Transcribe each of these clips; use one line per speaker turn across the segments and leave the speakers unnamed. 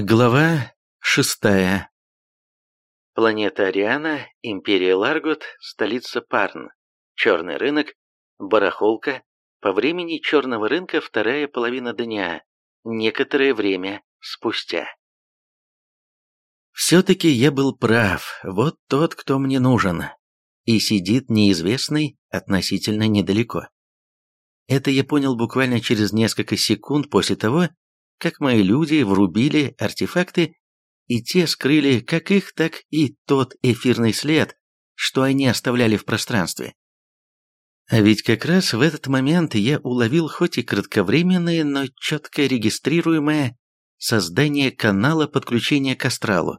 Глава шестая. Планета Ариана, Империя Ларгот, столица Парн, черный рынок, барахолка, по времени черного рынка вторая половина дня, некоторое время спустя. Все-таки я был прав, вот тот, кто мне нужен, и сидит неизвестный относительно недалеко. Это я понял буквально через несколько секунд после того, как мои люди врубили артефакты, и те скрыли как их, так и тот эфирный след, что они оставляли в пространстве. А ведь как раз в этот момент я уловил хоть и кратковременное, но четко регистрируемое создание канала подключения к астралу.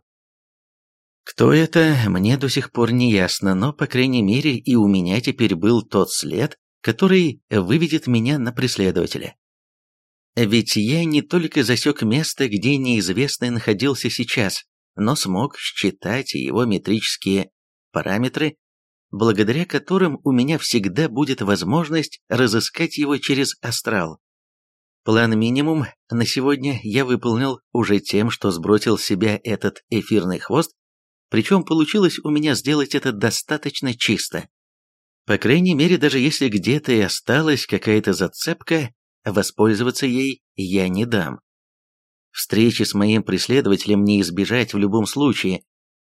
Кто это, мне до сих пор не ясно, но, по крайней мере, и у меня теперь был тот след, который выведет меня на преследователя. Ведь я не только засек место, где неизвестный находился сейчас, но смог считать его метрические параметры, благодаря которым у меня всегда будет возможность разыскать его через астрал. План минимум на сегодня я выполнил уже тем, что сбросил с себя этот эфирный хвост, причем получилось у меня сделать это достаточно чисто. По крайней мере, даже если где-то и осталась какая-то зацепка, Воспользоваться ей я не дам. Встречи с моим преследователем не избежать в любом случае,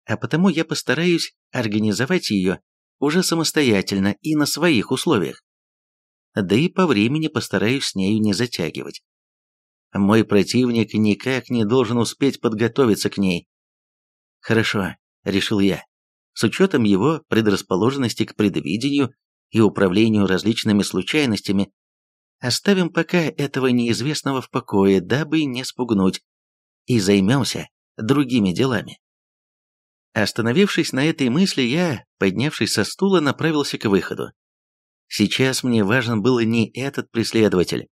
а потому я постараюсь организовать ее уже самостоятельно и на своих условиях. Да и по времени постараюсь с нею не затягивать. Мой противник никак не должен успеть подготовиться к ней. Хорошо, решил я. С учетом его предрасположенности к предвидению и управлению различными случайностями, Оставим пока этого неизвестного в покое, дабы не спугнуть, и займемся другими делами. Остановившись на этой мысли, я, поднявшись со стула, направился к выходу. Сейчас мне важен был не этот преследователь.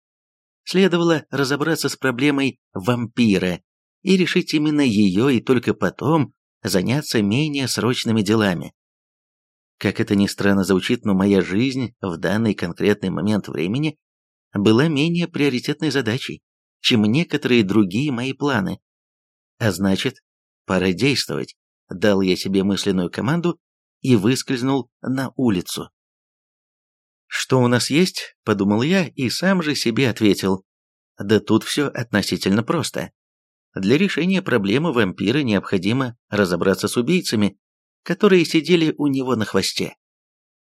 Следовало разобраться с проблемой вампира и решить именно ее, и только потом заняться менее срочными делами. Как это ни странно звучит, но моя жизнь в данный конкретный момент времени была менее приоритетной задачей, чем некоторые другие мои планы. А значит, пора действовать. Дал я себе мысленную команду и выскользнул на улицу. «Что у нас есть?» – подумал я и сам же себе ответил. «Да тут все относительно просто. Для решения проблемы вампира необходимо разобраться с убийцами, которые сидели у него на хвосте.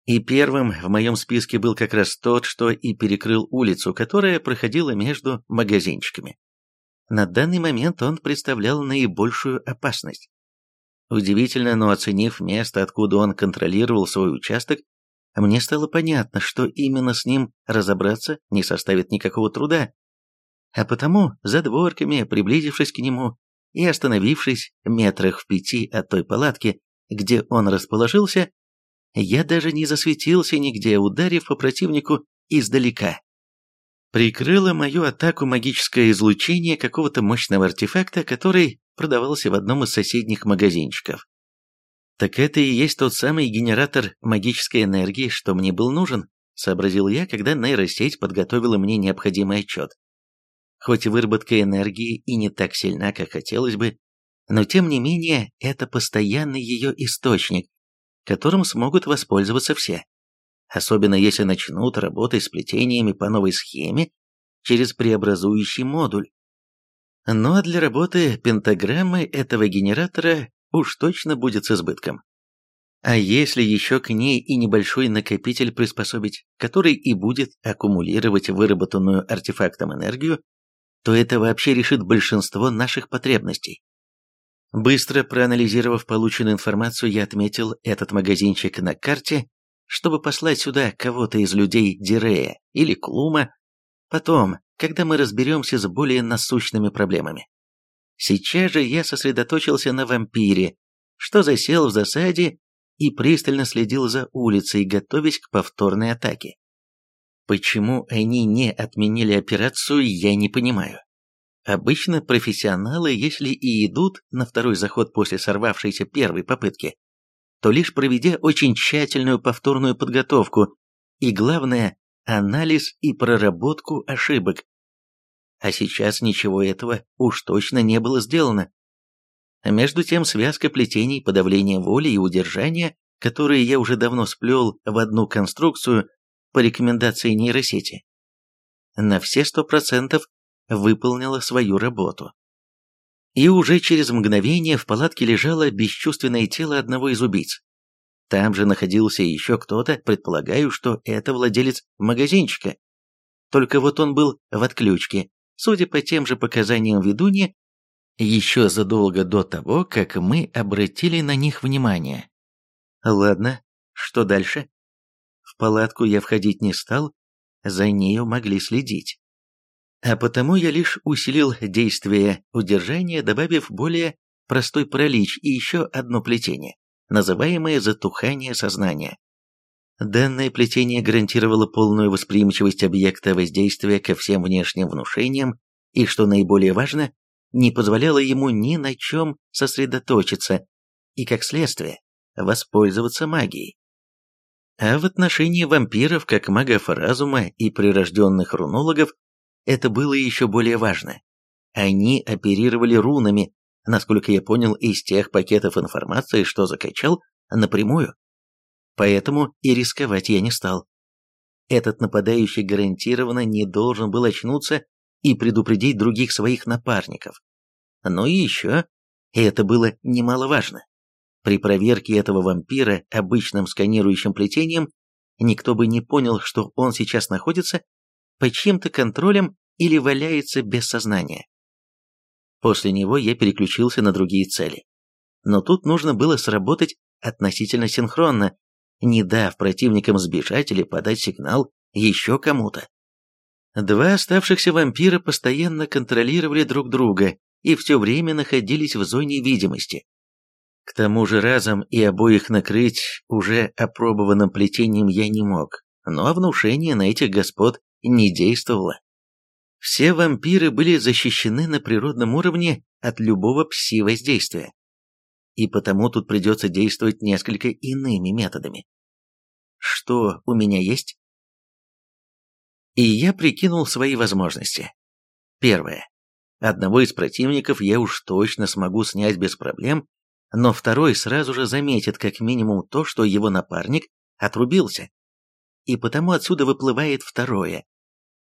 И первым в моем списке был как раз тот, что и перекрыл улицу, которая проходила между магазинчиками. На данный момент он представлял наибольшую опасность. Удивительно, но оценив место, откуда он контролировал свой участок, мне стало понятно, что именно с ним разобраться не составит никакого труда. А потому, за дворками, приблизившись к нему и остановившись метрах в пяти от той палатки, где он расположился, я даже не засветился нигде, ударив по противнику издалека. Прикрыло мою атаку магическое излучение какого-то мощного артефакта, который продавался в одном из соседних магазинчиков. Так это и есть тот самый генератор магической энергии, что мне был нужен, сообразил я, когда нейросеть подготовила мне необходимый отчет. Хоть выработка энергии и не так сильна, как хотелось бы, но тем не менее это постоянный ее источник, которым смогут воспользоваться все. Особенно если начнут работать с плетениями по новой схеме через преобразующий модуль. Но для работы пентаграммы этого генератора уж точно будет с избытком. А если еще к ней и небольшой накопитель приспособить, который и будет аккумулировать выработанную артефактом энергию, то это вообще решит большинство наших потребностей. Быстро проанализировав полученную информацию, я отметил этот магазинчик на карте, чтобы послать сюда кого-то из людей Дирея или Клума, потом, когда мы разберемся с более насущными проблемами. Сейчас же я сосредоточился на вампире, что засел в засаде и пристально следил за улицей, готовясь к повторной атаке. Почему они не отменили операцию, я не понимаю. Обычно профессионалы, если и идут на второй заход после сорвавшейся первой попытки, то лишь проведя очень тщательную повторную подготовку и, главное, анализ и проработку ошибок. А сейчас ничего этого уж точно не было сделано. Между тем связка плетений подавления воли и удержания, которые я уже давно сплел в одну конструкцию по рекомендации нейросети, на все сто процентов выполнила свою работу. И уже через мгновение в палатке лежало бесчувственное тело одного из убийц. Там же находился еще кто-то, предполагаю, что это владелец магазинчика. Только вот он был в отключке, судя по тем же показаниям ведуньи, еще задолго до того, как мы обратили на них внимание. Ладно, что дальше? В палатку я входить не стал, за нею могли следить. А потому я лишь усилил действие удержания, добавив более простой пролич и еще одно плетение, называемое затухание сознания. Данное плетение гарантировало полную восприимчивость объекта воздействия ко всем внешним внушениям и, что наиболее важно, не позволяло ему ни на чем сосредоточиться и, как следствие, воспользоваться магией. А в отношении вампиров, как магов разума и прирожденных рунологов, это было еще более важно. Они оперировали рунами, насколько я понял из тех пакетов информации, что закачал, напрямую. Поэтому и рисковать я не стал. Этот нападающий гарантированно не должен был очнуться и предупредить других своих напарников. Но и еще, и это было немаловажно, при проверке этого вампира обычным сканирующим плетением никто бы не понял, что он сейчас находится под чьим-то контролем или валяется без сознания. После него я переключился на другие цели. Но тут нужно было сработать относительно синхронно, не дав противникам сбежать или подать сигнал еще кому-то. Два оставшихся вампира постоянно контролировали друг друга и все время находились в зоне видимости. К тому же разом и обоих накрыть уже опробованным плетением я не мог, но внушение на этих господ не действовало. Все вампиры были защищены на природном уровне от любого пси-воздействия. И потому тут придется действовать несколько иными методами. Что у меня есть? И я прикинул свои возможности. Первое. Одного из противников я уж точно смогу снять без проблем, но второй сразу же заметит как минимум то, что его напарник отрубился. И потому отсюда выплывает второе.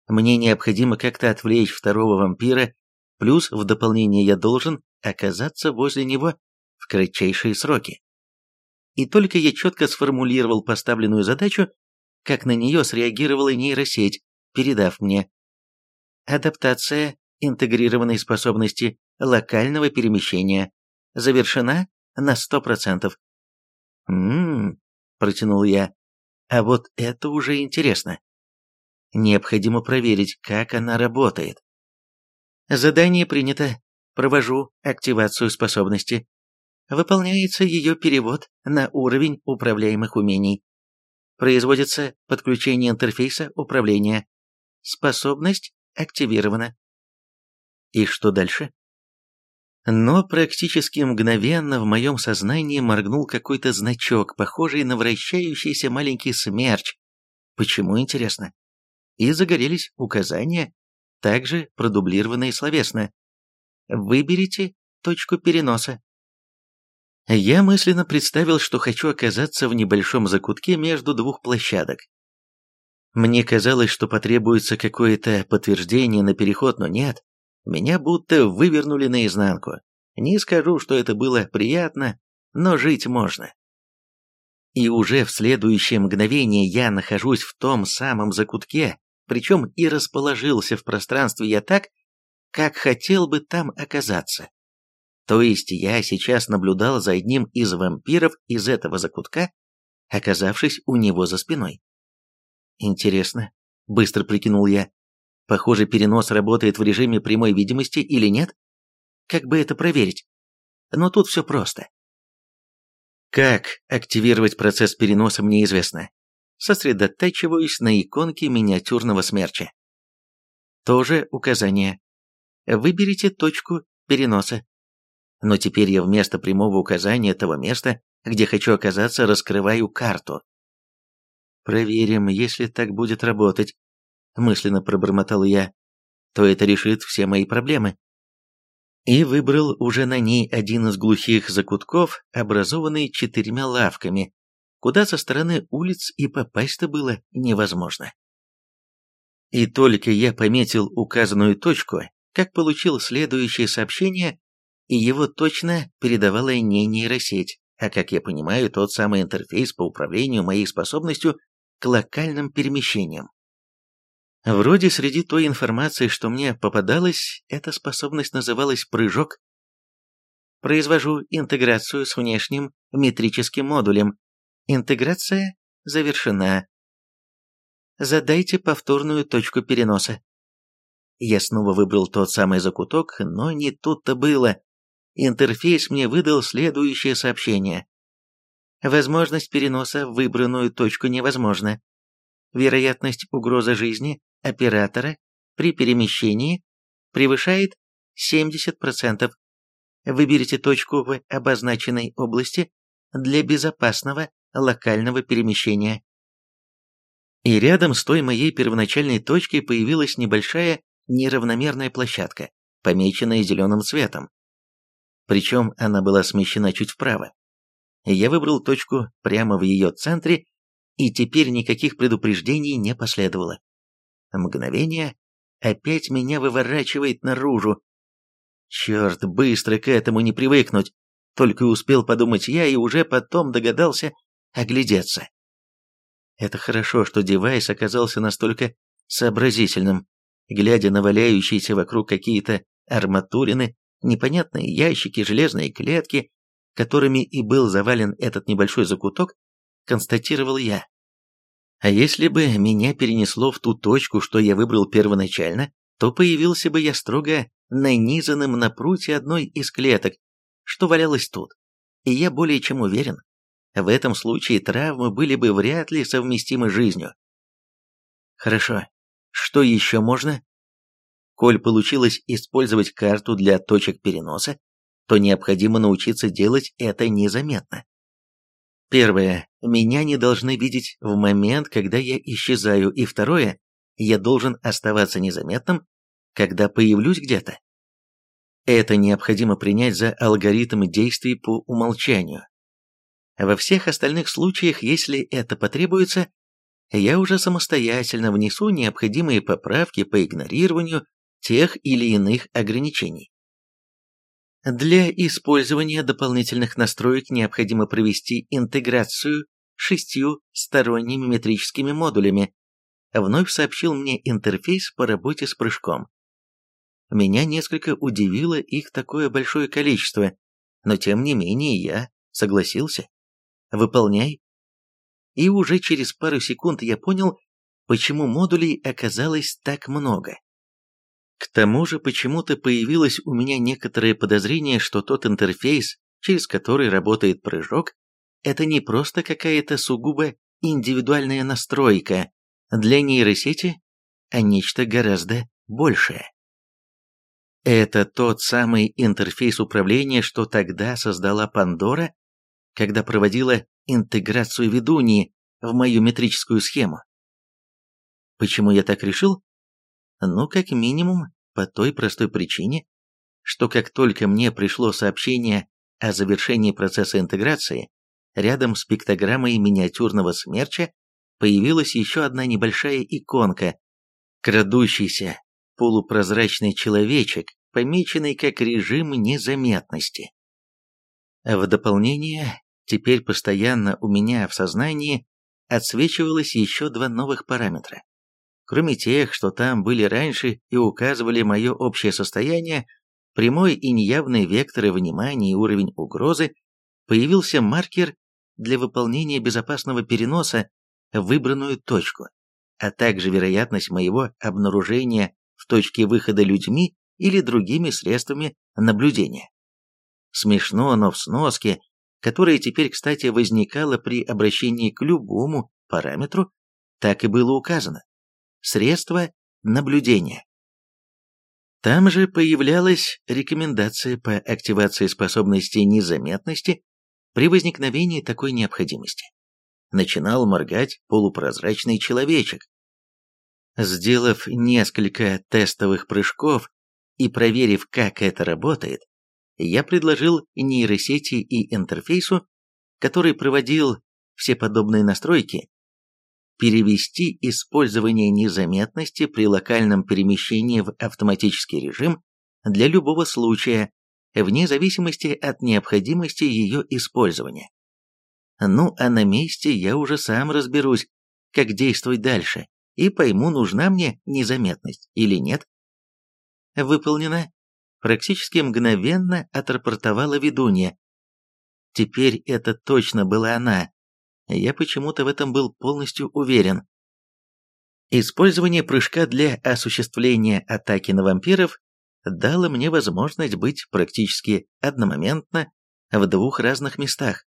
Мне необходимо как-то отвлечь второго вампира, плюс в дополнение я должен оказаться возле него в кратчайшие сроки. И только я четко сформулировал поставленную задачу, как на нее среагировала нейросеть, передав мне адаптация интегрированной способности локального перемещения завершена на сто процентов. «М-м-м», протянул я, — «а вот это уже интересно. Необходимо проверить, как она работает. Задание принято. Провожу активацию способности. Выполняется ее перевод на уровень управляемых умений. Производится подключение интерфейса управления. Способность активирована. И что дальше? Но практически мгновенно в моем сознании моргнул какой-то значок, похожий на вращающийся маленький смерч. Почему, интересно? И загорелись указания, также продублированные словесно. Выберите точку переноса. Я мысленно представил, что хочу оказаться в небольшом закутке между двух площадок. Мне казалось, что потребуется какое-то подтверждение на переход, но нет. Меня будто вывернули наизнанку. Не скажу, что это было приятно, но жить можно. И уже в следующее мгновение я нахожусь в том самом закутке, причем и расположился в пространстве я так, как хотел бы там оказаться. То есть я сейчас наблюдал за одним из вампиров из этого закутка, оказавшись у него за спиной. Интересно, быстро прикинул я, похоже, перенос работает в режиме прямой видимости или нет? Как бы это проверить? Но тут все просто. Как активировать процесс переноса мне известно сосредотачиваюсь на иконке миниатюрного смерча. Тоже указание. Выберите точку переноса. Но теперь я вместо прямого указания того места, где хочу оказаться, раскрываю карту. Проверим, если так будет работать, мысленно пробормотал я. то это решит все мои проблемы. И выбрал уже на ней один из глухих закутков, образованный четырьмя лавками, куда со стороны улиц и попасть-то было невозможно. И только я пометил указанную точку, как получил следующее сообщение, и его точно передавала не нейросеть, а, как я понимаю, тот самый интерфейс по управлению моей способностью к локальным перемещениям. Вроде среди той информации, что мне попадалась, эта способность называлась «прыжок». Произвожу интеграцию с внешним метрическим модулем. Интеграция завершена. Задайте повторную точку переноса. Я снова выбрал тот самый закуток, но не тут-то было. Интерфейс мне выдал следующее сообщение. Возможность переноса в выбранную точку невозможна. Вероятность угрозы жизни оператора при перемещении превышает 70%. Выберите точку в обозначенной области для безопасного локального перемещения. И рядом с той моей первоначальной точкой появилась небольшая неравномерная площадка, помеченная зеленым цветом. Причем она была смещена чуть вправо. Я выбрал точку прямо в ее центре, и теперь никаких предупреждений не последовало. Мгновение, опять меня выворачивает наружу. Черт, быстро к этому не привыкнуть. Только успел подумать я и уже потом догадался оглядеться. Это хорошо, что девайс оказался настолько сообразительным. Глядя на валяющиеся вокруг какие-то арматурины, непонятные ящики, железные клетки, которыми и был завален этот небольшой закуток, констатировал я. А если бы меня перенесло в ту точку, что я выбрал первоначально, то появился бы я строго нанизанным на прутье одной из клеток, что валялось тут. И я более чем уверен, в этом случае травмы были бы вряд ли совместимы с жизнью. Хорошо, что еще можно? Коль получилось использовать карту для точек переноса, то необходимо научиться делать это незаметно. Первое. Меня не должны видеть в момент, когда я исчезаю. И второе. Я должен оставаться незаметным, когда появлюсь где-то. Это необходимо принять за алгоритм действий по умолчанию. Во всех остальных случаях, если это потребуется, я уже самостоятельно внесу необходимые поправки по игнорированию тех или иных ограничений. Для использования дополнительных настроек необходимо провести интеграцию шестью сторонними метрическими модулями, вновь сообщил мне интерфейс по работе с прыжком. Меня несколько удивило их такое большое количество, но тем не менее я согласился. Выполняй. И уже через пару секунд я понял, почему модулей оказалось так много. К тому же почему-то появилось у меня некоторое подозрение, что тот интерфейс, через который работает прыжок, это не просто какая-то сугубо индивидуальная настройка для нейросети, а нечто гораздо большее. Это тот самый интерфейс управления, что тогда создала Пандора, когда проводила интеграцию ведуньи в мою метрическую схему. Почему я так решил? Ну, как минимум, по той простой причине, что как только мне пришло сообщение о завершении процесса интеграции, рядом с пиктограммой миниатюрного смерча появилась еще одна небольшая иконка, крадущийся полупрозрачный человечек, помеченный как режим незаметности. В дополнение, теперь постоянно у меня в сознании отсвечивалось еще два новых параметра. Кроме тех, что там были раньше и указывали мое общее состояние, прямой и неявный векторы внимания и уровень угрозы, появился маркер для выполнения безопасного переноса в выбранную точку, а также вероятность моего обнаружения в точке выхода людьми или другими средствами наблюдения. Смешно, но в сноске, которая теперь, кстати, возникала при обращении к любому параметру, так и было указано средства наблюдения. Там же появлялась рекомендация по активации способности незаметности при возникновении такой необходимости. Начинал моргать полупрозрачный человечек. Сделав несколько тестовых прыжков и проверив, как это работает, я предложил нейросети и интерфейсу, который проводил все подобные настройки, перевести использование незаметности при локальном перемещении в автоматический режим для любого случая, вне зависимости от необходимости ее использования. Ну а на месте я уже сам разберусь, как действовать дальше, и пойму, нужна мне незаметность или нет. Выполнено. Практически мгновенно отрапортовала ведунья. Теперь это точно была она. Я почему-то в этом был полностью уверен. Использование прыжка для осуществления атаки на вампиров дало мне возможность быть практически одномоментно в двух разных местах,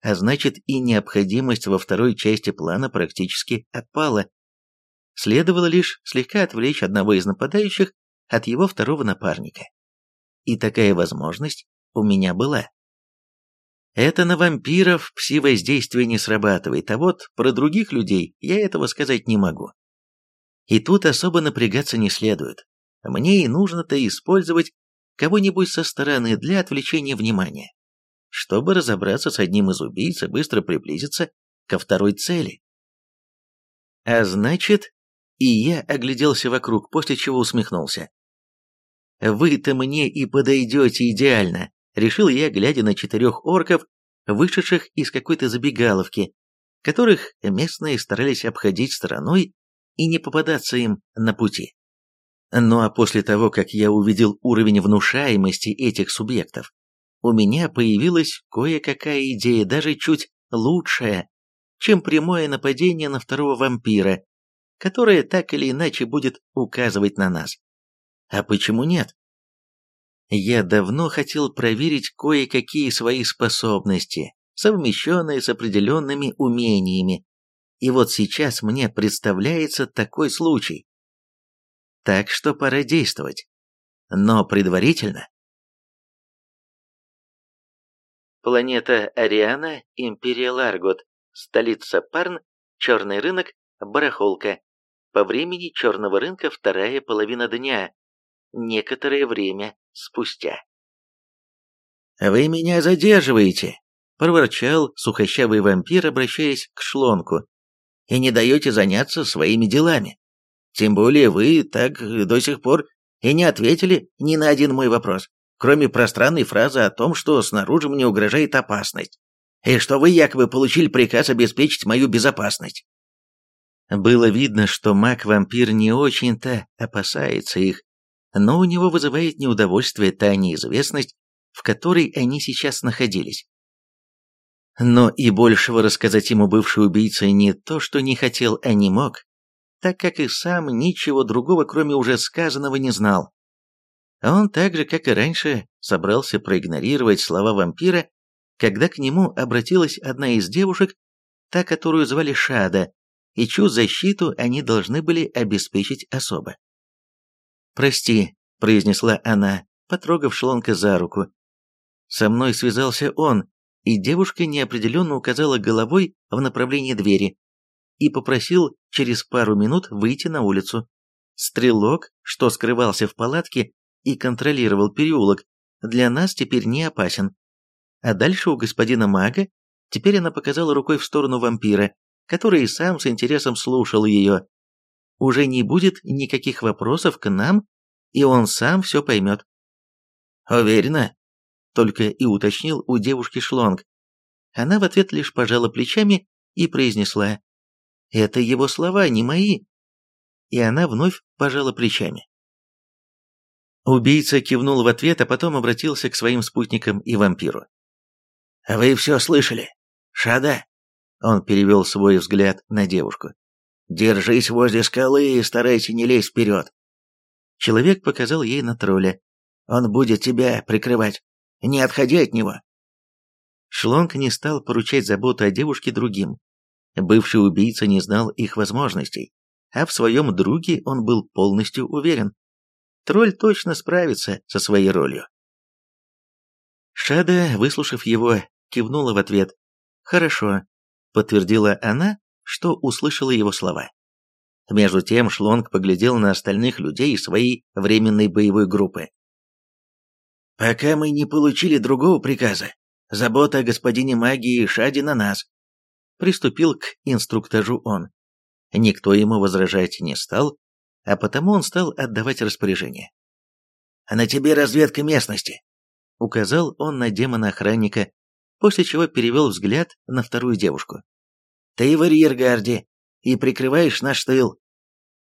а значит и необходимость во второй части плана практически отпала. Следовало лишь слегка отвлечь одного из нападающих от его второго напарника. И такая возможность у меня была. Это на вампиров пси-воздействие не срабатывает, а вот про других людей я этого сказать не могу. И тут особо напрягаться не следует. Мне и нужно-то использовать кого-нибудь со стороны для отвлечения внимания, чтобы разобраться с одним из убийц и быстро приблизиться ко второй цели. А значит, и я огляделся вокруг, после чего усмехнулся. «Вы-то мне и подойдете идеально», — решил я, глядя на четырех орков, вышедших из какой-то забегаловки, которых местные старались обходить стороной и не попадаться им на пути. Ну а после того, как я увидел уровень внушаемости этих субъектов, у меня появилась кое-какая идея, даже чуть лучшая, чем прямое нападение на второго вампира, которое так или иначе будет указывать на нас. А почему нет? Я давно хотел проверить кое-какие свои способности, совмещенные с определенными умениями, и вот сейчас мне представляется такой случай. Так что пора действовать. Но предварительно... Планета Ариана, Империя Ларгот, столица Парн, черный рынок, барахолка. По времени черного рынка вторая половина дня. Некоторое время спустя. «Вы меня задерживаете!» — проворчал сухощавый вампир, обращаясь к шлонку. «И не даете заняться своими делами. Тем более вы так до сих пор и не ответили ни на один мой вопрос, кроме пространной фразы о том, что снаружи мне угрожает опасность, и что вы якобы получили приказ обеспечить мою безопасность. Было видно, что маг-вампир не очень-то опасается их, но у него вызывает неудовольствие та неизвестность, в которой они сейчас находились. Но и большего рассказать ему бывший убийца не то, что не хотел, а не мог, так как и сам ничего другого, кроме уже сказанного, не знал. Он так же, как и раньше, собрался проигнорировать слова вампира, когда к нему обратилась одна из девушек, та, которую звали Шада, и чью защиту они должны были обеспечить особо. «Прости», — произнесла она, потрогав шлонка за руку. Со мной связался он, и девушка неопределенно указала головой в направлении двери и попросил через пару минут выйти на улицу. Стрелок, что скрывался в палатке и контролировал переулок, для нас теперь не опасен. А дальше у господина мага, теперь она показала рукой в сторону вампира, который и сам с интересом слушал ее. Уже не будет никаких вопросов к нам, и он сам все поймет. «Уверена?» — только и уточнил у девушки шлонг. Она в ответ лишь пожала плечами и произнесла это его слова, не мои. И она вновь пожала плечами. Убийца кивнул в ответ, а потом обратился к своим спутникам и вампиру. «Вы все слышали? Шада?» Он перевел свой взгляд на девушку. «Держись возле скалы и старайся не лезть вперед». Человек показал ей на тролля. «Он будет тебя прикрывать. Не отходи от него». Шлонг не стал поручать заботу о девушке другим, Бывший убийца не знал их возможностей, а в своем друге он был полностью уверен. Тролль точно справится со своей ролью. Шада, выслушав его, кивнула в ответ. «Хорошо», — подтвердила она, что услышала его слова. Между тем Шлонг поглядел на остальных людей своей временной боевой группы. «Пока мы не получили другого приказа, забота о господине магии Шади на нас», приступил к инструктажу он. Никто ему возражать не стал, а потому он стал отдавать распоряжение. «А на тебе разведка местности», — указал он на демона-охранника, после чего перевел взгляд на вторую девушку. «Ты в арьергарде и прикрываешь наш тыл».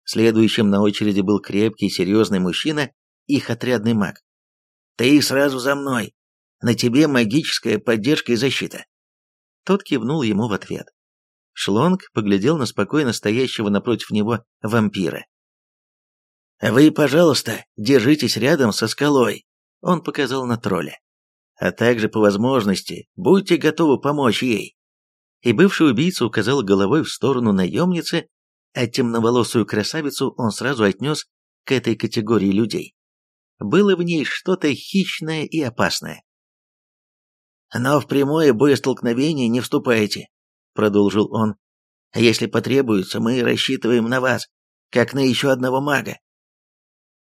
Следующим на очереди был крепкий, серьезный мужчина, их отрядный маг. «Ты сразу за мной. На тебе магическая поддержка и защита». Тот кивнул ему в ответ. Шлонг поглядел на спокойно стоящего напротив него вампира. «Вы, пожалуйста, держитесь рядом со скалой», — он показал на тролля. «А также, по возможности, будьте готовы помочь ей». И бывший убийца указал головой в сторону наемницы, а темноволосую красавицу он сразу отнес к этой категории людей. Было в ней что-то хищное и опасное. «Но в прямое боестолкновение не вступайте», — продолжил он. «Если потребуется, мы рассчитываем на вас, как на еще одного мага».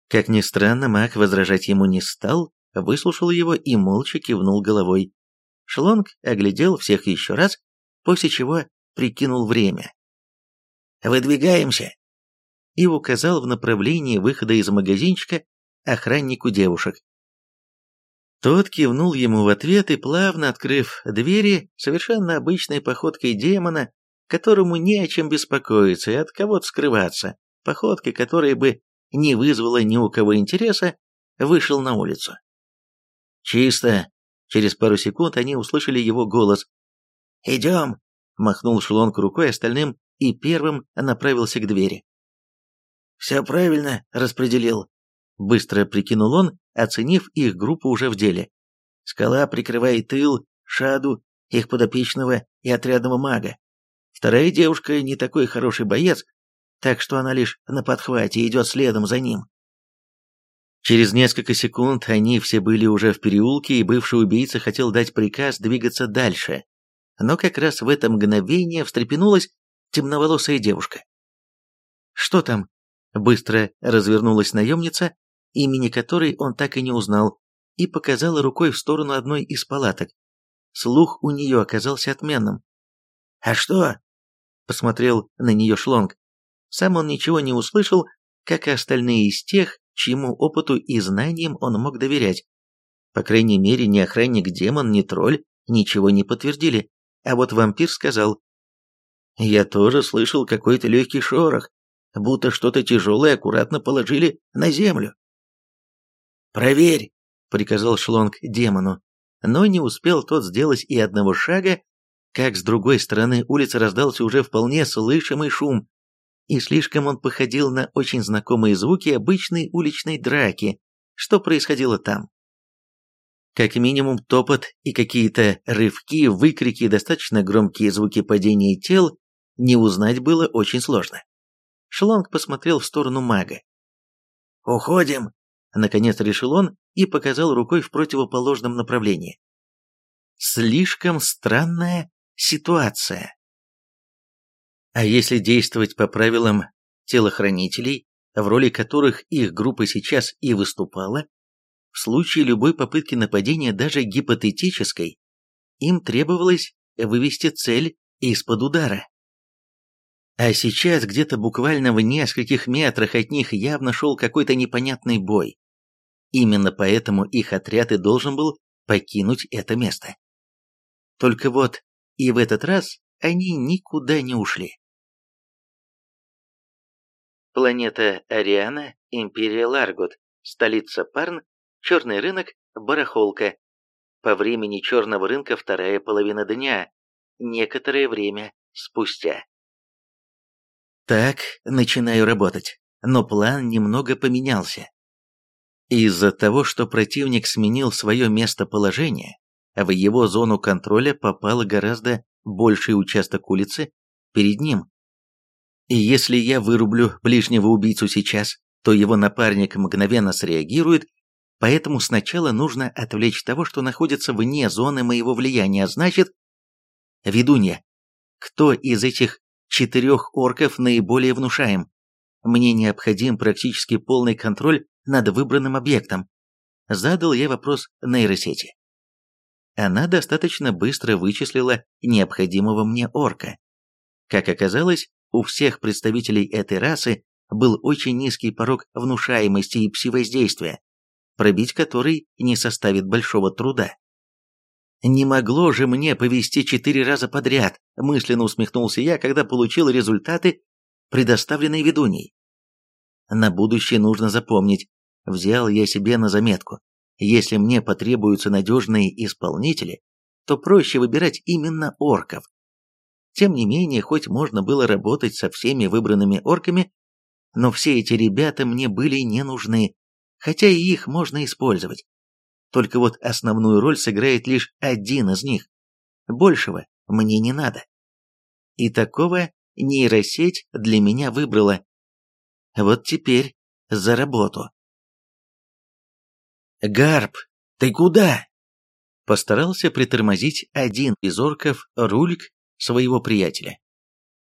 Как ни странно, маг возражать ему не стал, выслушал его и молча кивнул головой. Шлонг оглядел всех еще раз, после чего прикинул время. «Выдвигаемся!» и указал в направлении выхода из магазинчика охраннику девушек. Тот кивнул ему в ответ и, плавно открыв двери, совершенно обычной походкой демона, которому не о чем беспокоиться и от кого-то скрываться, походкой, которая бы не вызвала ни у кого интереса, вышел на улицу. «Чисто!» Через пару секунд они услышали его голос. «Идем!» — махнул Шлонг рукой остальным и первым направился к двери. «Все правильно распределил», — быстро прикинул он, оценив их группу уже в деле. «Скала прикрывает тыл, шаду, их подопечного и отрядного мага. Вторая девушка не такой хороший боец, так что она лишь на подхвате идет следом за ним. Через несколько секунд они все были уже в переулке, и бывший убийца хотел дать приказ двигаться дальше. Но как раз в это мгновение встрепенулась темноволосая девушка. «Что там?» — быстро развернулась наемница, имени которой он так и не узнал, и показала рукой в сторону одной из палаток. Слух у нее оказался отменным. «А что?» — посмотрел на нее Шлонг. Сам он ничего не услышал, как и остальные из тех, чьему опыту и знаниям он мог доверять. По крайней мере, ни охранник-демон, ни тролль ничего не подтвердили, а вот вампир сказал. «Я тоже слышал какой-то легкий шорох, будто что-то тяжелое аккуратно положили на землю». «Проверь», — приказал Шлонг демону, но не успел тот сделать и одного шага, как с другой стороны улицы раздался уже вполне слышимый шум, и слишком он походил на очень знакомые звуки обычной уличной драки, что происходило там. Как минимум топот и какие-то рывки, выкрики, достаточно громкие звуки падения тел не узнать было очень сложно. Шлонг посмотрел в сторону мага. «Уходим!» — наконец решил он и показал рукой в противоположном направлении. Слишком странная ситуация. А если действовать по правилам телохранителей, в роли которых их группа сейчас и выступала, в случае любой попытки нападения, даже гипотетической, им требовалось вывести цель из-под удара. А сейчас где-то буквально в нескольких метрах от них явно шел какой-то непонятный бой. Именно поэтому их отряд и должен был покинуть это место. Только вот и в этот раз они никуда не ушли. Планета Ариана, Империя Ларгут, столица Парн, черный рынок, барахолка. По времени черного рынка вторая половина дня, некоторое время спустя. Так, начинаю работать, но план немного поменялся. Из-за того, что противник сменил свое местоположение, в его зону контроля попало гораздо больший участок улицы перед ним, и если я вырублю ближнего убийцу сейчас, то его напарник мгновенно среагирует, поэтому сначала нужно отвлечь того, что находится вне зоны моего влияния, а значит... Ведунья. Кто из этих четырех орков наиболее внушаем. Мне необходим практически полный контроль над выбранным объектом. Задал я вопрос нейросети. Она достаточно быстро вычислила необходимого мне орка. Как оказалось, у всех представителей этой расы был очень низкий порог внушаемости и псевоздействия, пробить который не составит большого труда. «Не могло же мне повести четыре раза подряд», мысленно усмехнулся я, когда получил результаты, предоставленные ведуней. На будущее нужно запомнить, взял я себе на заметку. Если мне потребуются надежные исполнители, то проще выбирать именно орков. Тем не менее, хоть можно было работать со всеми выбранными орками, но все эти ребята мне были не нужны, хотя и их можно использовать. Только вот основную роль сыграет лишь один из них. Большего мне не надо. И такого нейросеть для меня выбрала. Вот теперь за работу. «Гарп, ты куда?» Постарался притормозить один из орков Рульк своего приятеля.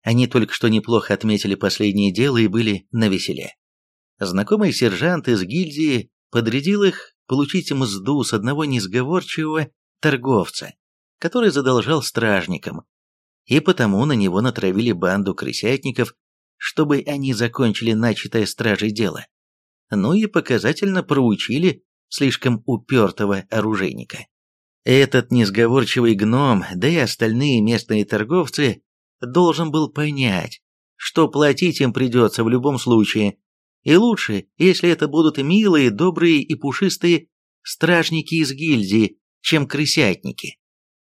Они только что неплохо отметили последнее дело и были навеселе. Знакомый сержант из гильдии подрядил их получить мзду с одного несговорчивого торговца, который задолжал стражникам, и потому на него натравили банду крысятников, чтобы они закончили начатое стражей дело. Ну и показательно проучили слишком упертого оружейника. Этот несговорчивый гном, да и остальные местные торговцы, должен был понять, что платить им придется в любом случае, и лучше, если это будут милые, добрые и пушистые стражники из гильдии, чем крысятники,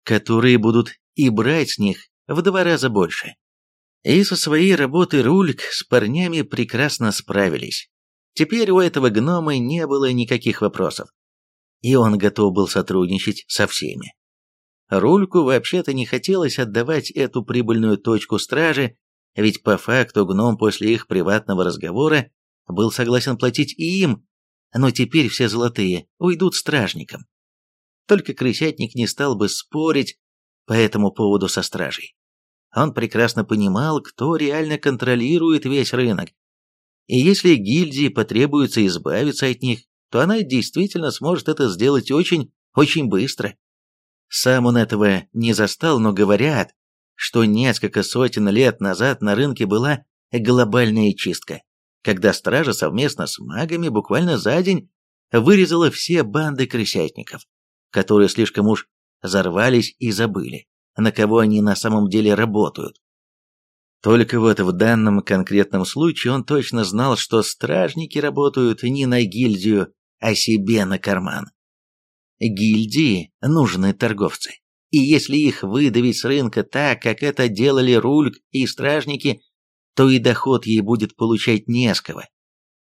которые будут и брать с них в два раза больше. И со своей работой Рульк с парнями прекрасно справились. Теперь у этого гнома не было никаких вопросов. И он готов был сотрудничать со всеми. Рульку вообще-то не хотелось отдавать эту прибыльную точку стражи, ведь по факту гном после их приватного разговора был согласен платить и им, но теперь все золотые уйдут стражникам. Только крысятник не стал бы спорить по этому поводу со стражей. Он прекрасно понимал, кто реально контролирует весь рынок. И если гильдии потребуется избавиться от них, то она действительно сможет это сделать очень, очень быстро. Сам он этого не застал, но говорят, что несколько сотен лет назад на рынке была глобальная чистка когда стража совместно с магами буквально за день вырезала все банды крысятников, которые слишком уж взорвались и забыли, на кого они на самом деле работают. Только вот в данном конкретном случае он точно знал, что стражники работают не на гильдию, а себе на карман. Гильдии нужны торговцы. И если их выдавить с рынка так, как это делали Рульк и стражники, то и доход ей будет получать не с кого.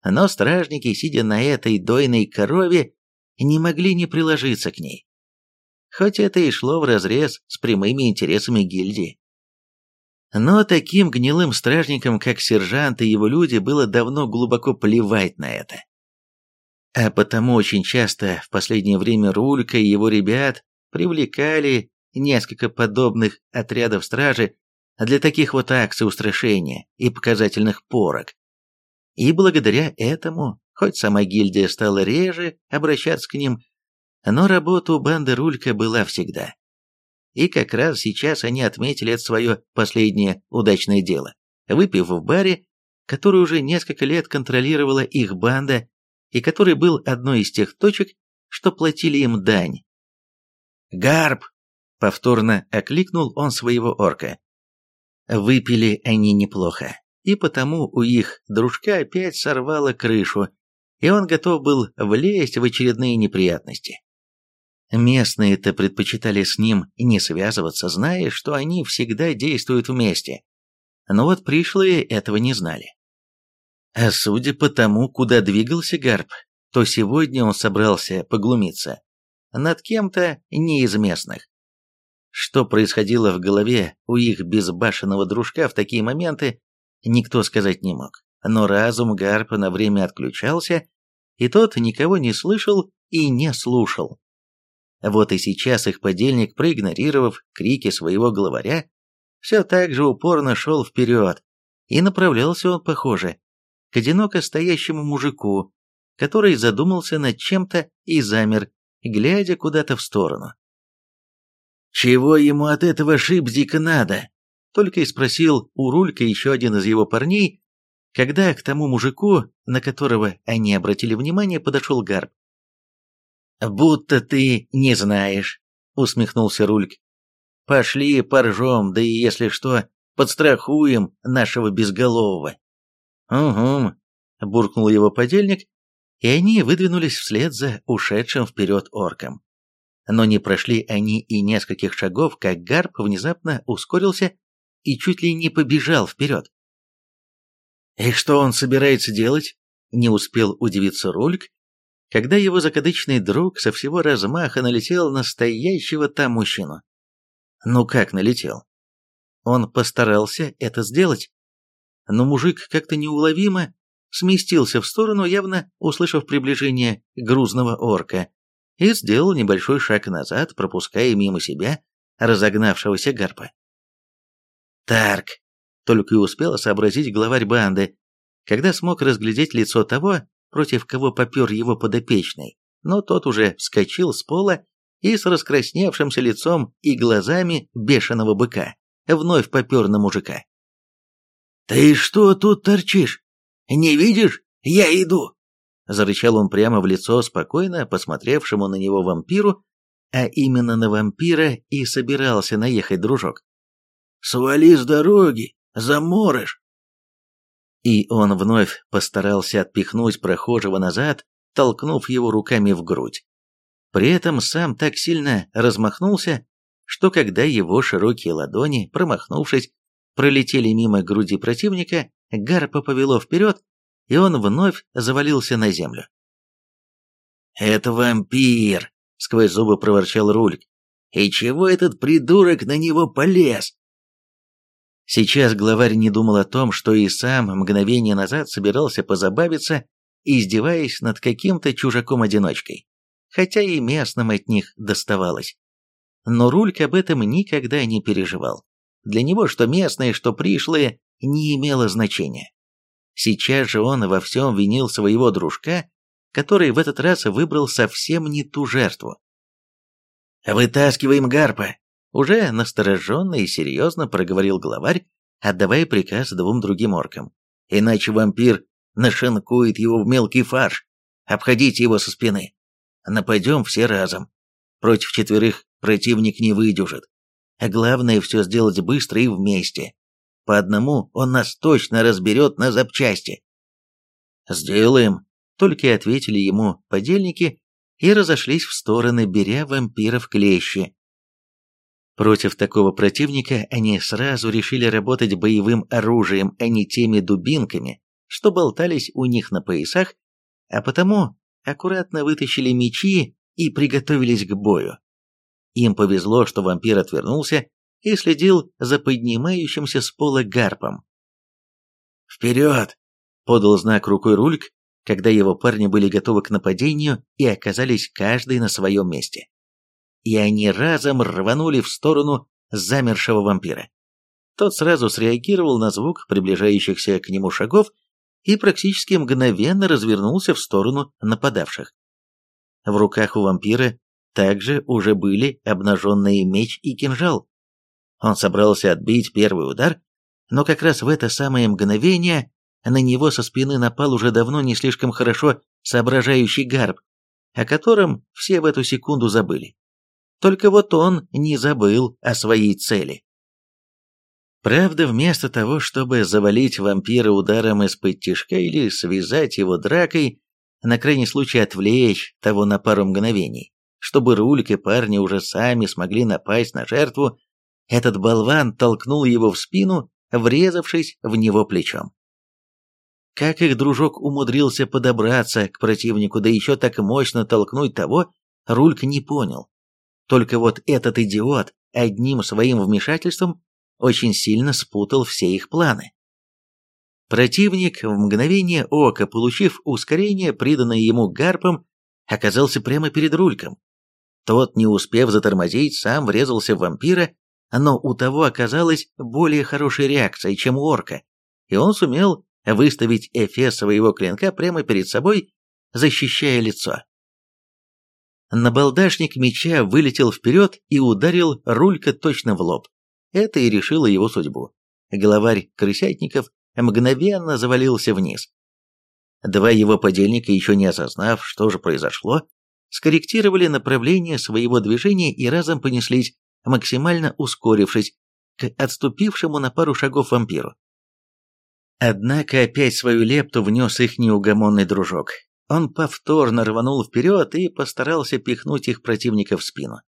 Но стражники, сидя на этой дойной корове, не могли не приложиться к ней. Хоть это и шло вразрез с прямыми интересами гильдии. Но таким гнилым стражникам, как сержант и его люди, было давно глубоко плевать на это. А потому очень часто в последнее время Рулька и его ребят привлекали несколько подобных отрядов стражи для таких вот акций устрашения и показательных порок. И благодаря этому, хоть сама гильдия стала реже обращаться к ним, но работа у банды Рулька была всегда. И как раз сейчас они отметили это свое последнее удачное дело, выпив в баре, который уже несколько лет контролировала их банда и который был одной из тех точек, что платили им дань. «Гарп!» — повторно окликнул он своего орка. Выпили они неплохо, и потому у их дружка опять сорвало крышу, и он готов был влезть в очередные неприятности. Местные-то предпочитали с ним не связываться, зная, что они всегда действуют вместе. Но вот пришлые этого не знали. А судя по тому, куда двигался Гарп, то сегодня он собрался поглумиться над кем-то не из местных. Что происходило в голове у их безбашенного дружка в такие моменты, никто сказать не мог. Но разум Гарпа на время отключался, и тот никого не слышал и не слушал. Вот и сейчас их подельник, проигнорировав крики своего главаря, все так же упорно шел вперед, и направлялся он, похоже, к одиноко стоящему мужику, который задумался над чем-то и замер, глядя куда-то в сторону. «Чего ему от этого шипздика надо?» Только и спросил у Рулька еще один из его парней, когда к тому мужику, на которого они обратили внимание, подошел Гарп. «Будто ты не знаешь», — усмехнулся Рульк. «Пошли поржем, да и если что, подстрахуем нашего безголового». «Угу», — буркнул его подельник, и они выдвинулись вслед за ушедшим вперед орком. Но не прошли они и нескольких шагов, как Гарп внезапно ускорился и чуть ли не побежал вперед. И что он собирается делать? Не успел удивиться Рульк, когда его закадычный друг со всего размаха налетел на стоящего там мужчину. Ну как налетел? Он постарался это сделать, но мужик как-то неуловимо сместился в сторону, явно услышав приближение грузного орка, и сделал небольшой шаг назад, пропуская мимо себя разогнавшегося гарпа. «Тарк!» — только и успел сообразить главарь банды, когда смог разглядеть лицо того, против кого попер его подопечный, но тот уже вскочил с пола и с раскрасневшимся лицом и глазами бешеного быка вновь попер на мужика. «Ты что тут торчишь? Не видишь? Я иду!» Зарычал он прямо в лицо спокойно посмотревшему на него вампиру, а именно на вампира и собирался наехать дружок. «Свали с дороги, заморыш!» И он вновь постарался отпихнуть прохожего назад, толкнув его руками в грудь. При этом сам так сильно размахнулся, что когда его широкие ладони, промахнувшись, пролетели мимо груди противника, Гарпа повело вперед, и он вновь завалился на землю. «Это вампир!» — сквозь зубы проворчал Рульк. «И чего этот придурок на него полез?» Сейчас главарь не думал о том, что и сам мгновение назад собирался позабавиться, издеваясь над каким-то чужаком-одиночкой, хотя и местным от них доставалось. Но Рульк об этом никогда не переживал. Для него что местные, что пришлые не имело значения. Сейчас же он во всем винил своего дружка, который в этот раз выбрал совсем не ту жертву. «Вытаскиваем гарпа!» Уже настороженно и серьезно проговорил главарь, отдавая приказ двум другим оркам. «Иначе вампир нашинкует его в мелкий фарш. Обходите его со спины. Нападем все разом. Против четверых противник не выдержит. А главное все сделать быстро и вместе. По одному он нас точно разберет на запчасти. «Сделаем», — только и ответили ему подельники и разошлись в стороны, беря вампиров клещи. Против такого противника они сразу решили работать боевым оружием, а не теми дубинками, что болтались у них на поясах, а потому аккуратно вытащили мечи и приготовились к бою. Им повезло, что вампир отвернулся и следил за поднимающимся с пола гарпом. «Вперед!» — подал знак рукой Рульк, когда его парни были готовы к нападению и оказались каждый на своем месте. И они разом рванули в сторону замершего вампира. Тот сразу среагировал на звук приближающихся к нему шагов и практически мгновенно развернулся в сторону нападавших. В руках у вампира также уже были обнаженные меч и кинжал. Он собрался отбить первый удар, но как раз в это самое мгновение на него со спины напал уже давно не слишком хорошо соображающий гарб, о котором все в эту секунду забыли. Только вот он не забыл о своей цели. Правда, вместо того, чтобы завалить вампира ударом из-под тишка или связать его дракой, на крайний случай отвлечь того на пару мгновений, чтобы Рульк парни уже сами смогли напасть на жертву, этот болван толкнул его в спину, врезавшись в него плечом. Как их дружок умудрился подобраться к противнику, да еще так мощно толкнуть того, Рульк не понял. Только вот этот идиот одним своим вмешательством очень сильно спутал все их планы. Противник, в мгновение ока получив ускорение, приданное ему гарпом, оказался прямо перед рульком. Тот, не успев затормозить, сам врезался в вампира, но у того оказалась более хорошая реакция, чем у орка, и он сумел выставить эфес своего клинка прямо перед собой, защищая лицо. Набалдашник меча вылетел вперед и ударил Рулька точно в лоб. Это и решило его судьбу. Главарь крысятников мгновенно завалился вниз. Два его подельника, еще не осознав, что же произошло, скорректировали направление своего движения и разом понеслись, максимально ускорившись, к отступившему на пару шагов вампиру. Однако опять свою лепту внес их неугомонный дружок. Он повторно рванул вперед и постарался пихнуть их противника в спину.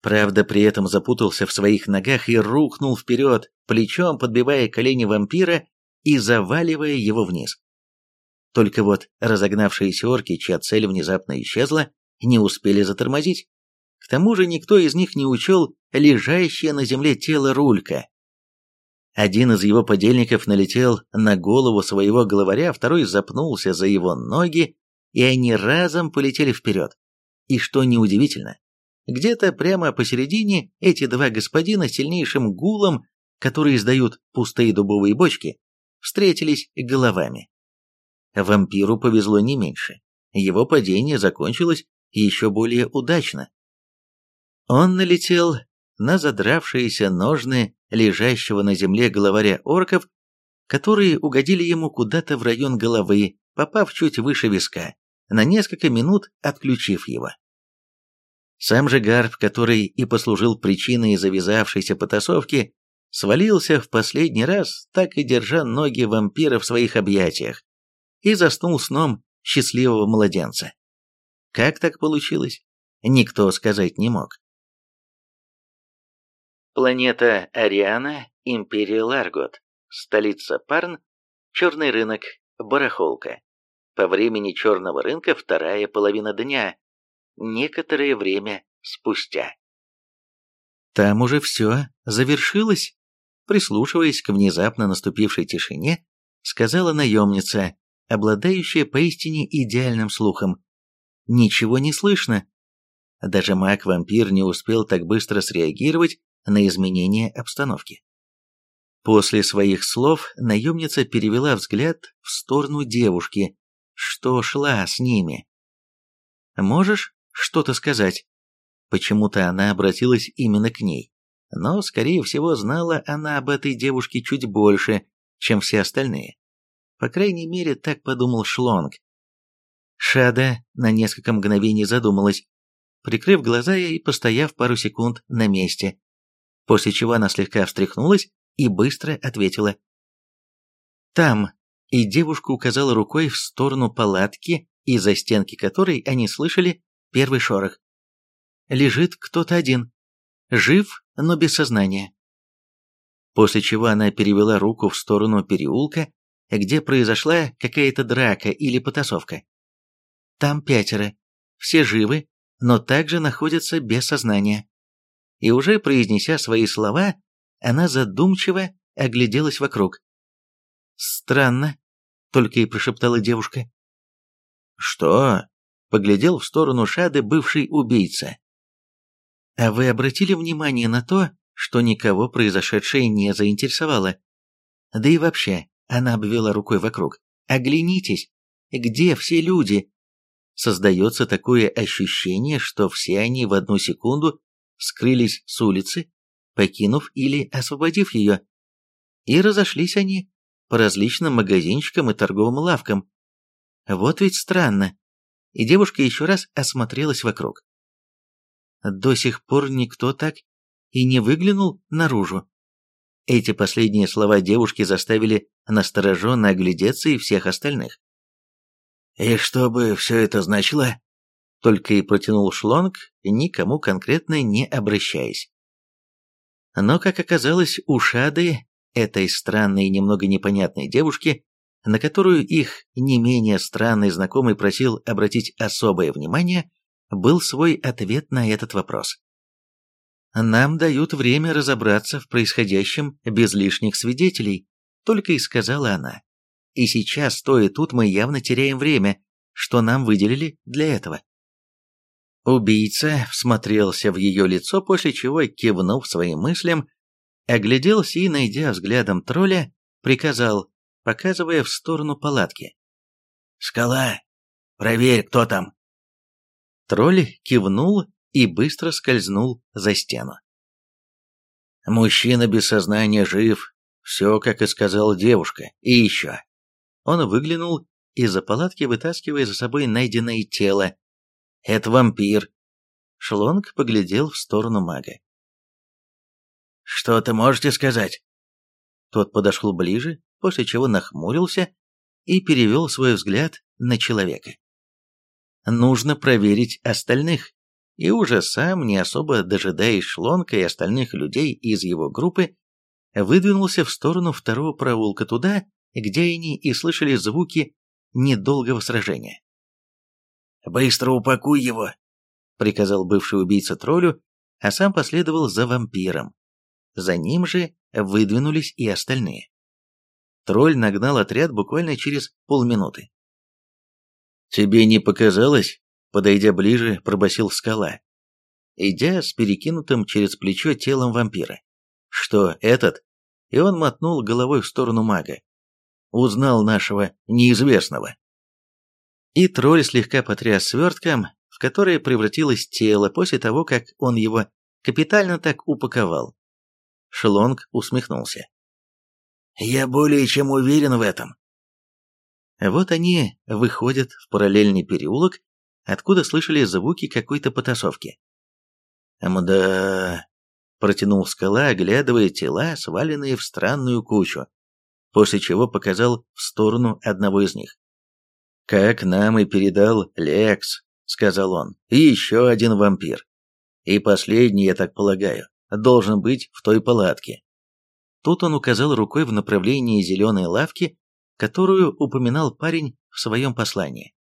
Правда, при этом запутался в своих ногах и рухнул вперед, плечом подбивая колени вампира и заваливая его вниз. Только вот разогнавшиеся орки, чья цель внезапно исчезла, не успели затормозить. К тому же никто из них не учел лежащее на земле тело Рулька. Один из его подельников налетел на голову своего главаря, второй запнулся за его ноги, и они разом полетели вперед. И что неудивительно, где-то прямо посередине эти два господина сильнейшим гулом, которые издают пустые дубовые бочки, встретились головами. Вампиру повезло не меньше. Его падение закончилось еще более удачно. Он налетел на задравшиеся ножны лежащего на земле главаря орков, которые угодили ему куда-то в район головы, попав чуть выше виска, на несколько минут отключив его. Сам же Гарп, который и послужил причиной завязавшейся потасовки, свалился в последний раз, так и держа ноги вампира в своих объятиях, и заснул сном счастливого младенца. Как так получилось, никто сказать не мог. Планета Ариана, Империя Ларгот, столица Парн, черный рынок, барахолка. По времени черного рынка вторая половина дня, некоторое время спустя. Там уже все завершилось, прислушиваясь к внезапно наступившей тишине, сказала наемница, обладающая поистине идеальным слухом. Ничего не слышно. Даже маг-вампир не успел так быстро среагировать на изменение обстановки. После своих слов наемница перевела взгляд в сторону девушки, что шла с ними. «Можешь что-то сказать?» Почему-то она обратилась именно к ней, но, скорее всего, знала она об этой девушке чуть больше, чем все остальные. По крайней мере, так подумал Шлонг. Шада на несколько мгновений задумалась, прикрыв глаза и постояв пару секунд на месте, после чего она слегка встряхнулась и быстро ответила. «Там», и девушка указала рукой в сторону палатки, из-за стенки которой они слышали первый шорох. «Лежит кто-то один. Жив, но без сознания». После чего она перевела руку в сторону переулка, где произошла какая-то драка или потасовка. Там пятеро. Все живы, но также находятся без сознания и уже произнеся свои слова, она задумчиво огляделась вокруг. «Странно», — только и прошептала девушка. «Что?» — поглядел в сторону Шады бывший убийца. «А вы обратили внимание на то, что никого произошедшее не заинтересовало? Да и вообще, она обвела рукой вокруг. Оглянитесь, где все люди? Создается такое ощущение, что все они в одну секунду скрылись с улицы, покинув или освободив ее. И разошлись они по различным магазинчикам и торговым лавкам. Вот ведь странно. И девушка еще раз осмотрелась вокруг. До сих пор никто так и не выглянул наружу. Эти последние слова девушки заставили настороженно оглядеться и всех остальных. «И что бы все это значило?» Только и протянул шлонг, никому конкретно не обращаясь. Но, как оказалось, у Шады, этой странной и немного непонятной девушки, на которую их не менее странный знакомый просил обратить особое внимание, был свой ответ на этот вопрос. «Нам дают время разобраться в происходящем без лишних свидетелей», только и сказала она. «И сейчас, стоя тут, мы явно теряем время, что нам выделили для этого». Убийца всмотрелся в ее лицо, после чего, кивнув своим мыслям, огляделся и, найдя взглядом тролля, приказал, показывая в сторону палатки. «Скала! Проверь, кто там!» Тролль кивнул и быстро скользнул за стену. Мужчина без сознания жив, все, как и сказала девушка, и еще. Он выглянул из-за палатки, вытаскивая за собой найденное тело. Это вампир. Шлонг поглядел в сторону мага. «Что-то можете сказать?» Тот подошел ближе, после чего нахмурился и перевел свой взгляд на человека. «Нужно проверить остальных», и уже сам, не особо дожидаясь Шлонка и остальных людей из его группы, выдвинулся в сторону второго проулка туда, где они и слышали звуки недолгого сражения. «Быстро упакуй его!» — приказал бывший убийца троллю, а сам последовал за вампиром. За ним же выдвинулись и остальные. Тролль нагнал отряд буквально через полминуты. «Тебе не показалось?» Подойдя ближе, пробасил скала, идя с перекинутым через плечо телом вампира. «Что, этот?» И он мотнул головой в сторону мага. «Узнал нашего неизвестного». И тролль слегка потряс свертком, в которое превратилось тело после того, как он его капитально так упаковал. Шлонг усмехнулся. «Я более чем уверен в этом». Вот они выходят в параллельный переулок, откуда слышали звуки какой-то потасовки. «Мда...» — протянул скала, оглядывая тела, сваленные в странную кучу, после чего показал в сторону одного из них. «Как нам и передал Лекс», — сказал он, — «и еще один вампир. И последний, я так полагаю, должен быть в той палатке». Тут он указал рукой в направлении зеленой лавки, которую упоминал парень в своем послании.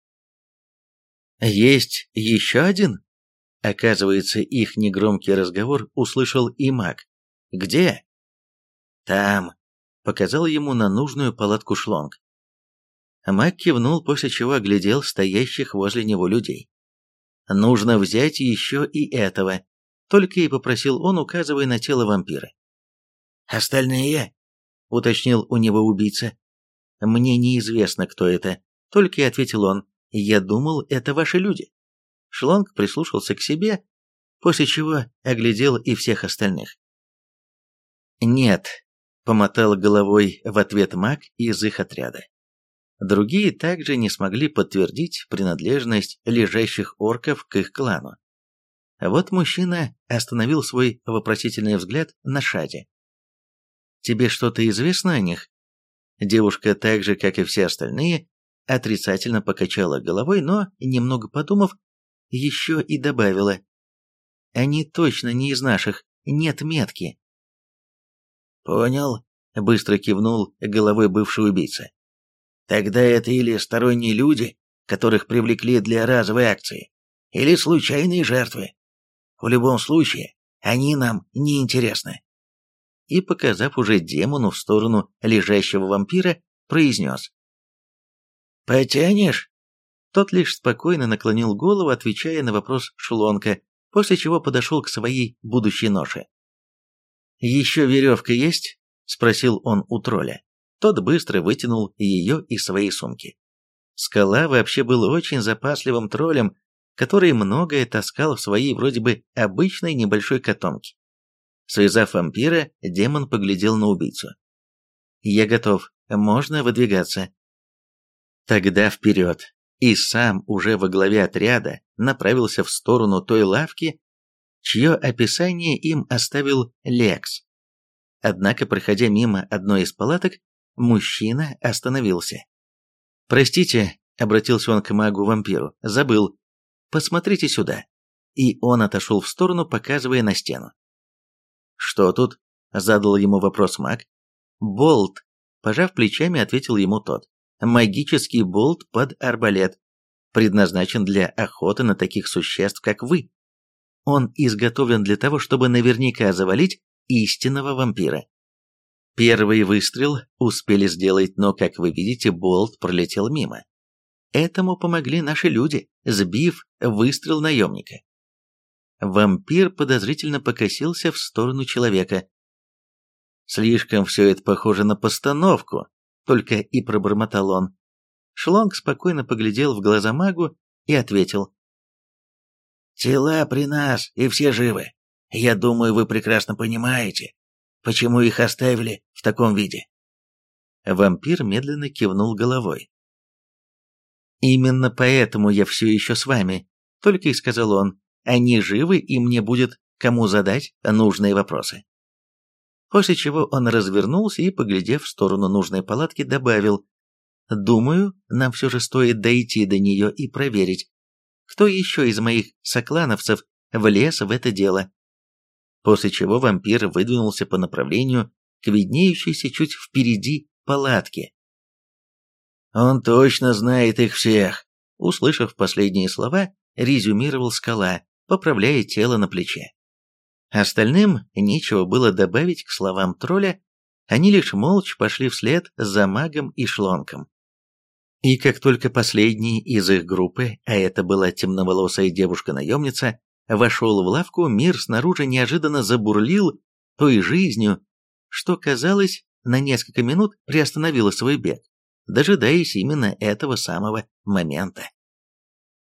«Есть еще один?» Оказывается, их негромкий разговор услышал и маг. «Где?» «Там», — показал ему на нужную палатку шлонг. Маг кивнул, после чего оглядел стоящих возле него людей. «Нужно взять еще и этого», — только и попросил он, указывая на тело вампира. «Остальные?» — уточнил у него убийца. «Мне неизвестно, кто это», — только и ответил он. «Я думал, это ваши люди». Шлонг прислушался к себе, после чего оглядел и всех остальных. «Нет», — помотал головой в ответ маг из их отряда. Другие также не смогли подтвердить принадлежность лежащих орков к их клану. Вот мужчина остановил свой вопросительный взгляд на Шаде. «Тебе что-то известно о них?» Девушка, так же, как и все остальные, отрицательно покачала головой, но, немного подумав, еще и добавила. «Они точно не из наших, нет метки». «Понял», — быстро кивнул головой бывший убийца. «Тогда это или сторонние люди, которых привлекли для разовой акции, или случайные жертвы. В любом случае, они нам не интересны». И, показав уже демону в сторону лежащего вампира, произнес. «Потянешь?» Тот лишь спокойно наклонил голову, отвечая на вопрос Шлонка, после чего подошел к своей будущей ноше. «Еще веревка есть?» – спросил он у тролля. Тот быстро вытянул ее из своей сумки. Скала вообще был очень запасливым троллем, который многое таскал в своей вроде бы обычной небольшой котомке. Связав вампира, демон поглядел на убийцу. «Я готов. Можно выдвигаться». «Тогда вперед!» и сам уже во главе отряда направился в сторону той лавки, чье описание им оставил Лекс. Однако, проходя мимо одной из палаток, мужчина остановился. «Простите», — обратился он к магу-вампиру, — «забыл. Посмотрите сюда». И он отошел в сторону, показывая на стену. «Что тут?» — задал ему вопрос маг. «Болт», — пожав плечами, ответил ему тот магический болт под арбалет, предназначен для охоты на таких существ, как вы. Он изготовлен для того, чтобы наверняка завалить истинного вампира. Первый выстрел успели сделать, но, как вы видите, болт пролетел мимо. Этому помогли наши люди, сбив выстрел наемника. Вампир подозрительно покосился в сторону человека. «Слишком все это похоже на постановку», — только и пробормотал он. Шлонг спокойно поглядел в глаза магу и ответил. «Тела при нас, и все живы. Я думаю, вы прекрасно понимаете, почему их оставили в таком виде». Вампир медленно кивнул головой. «Именно поэтому я все еще с вами», — только и сказал он. Они живы, и мне будет кому задать нужные вопросы. После чего он развернулся и, поглядев в сторону нужной палатки, добавил, «Думаю, нам все же стоит дойти до нее и проверить, кто еще из моих соклановцев влез в это дело». После чего вампир выдвинулся по направлению к виднеющейся чуть впереди палатке. «Он точно знает их всех», услышав последние слова, резюмировал скала, поправляя тело на плече. Остальным нечего было добавить к словам тролля, они лишь молча пошли вслед за магом и шлонком. И как только последний из их группы, а это была темноволосая девушка-наемница, вошел в лавку, мир снаружи неожиданно забурлил той жизнью, что, казалось, на несколько минут приостановила свой бег, дожидаясь именно этого самого момента.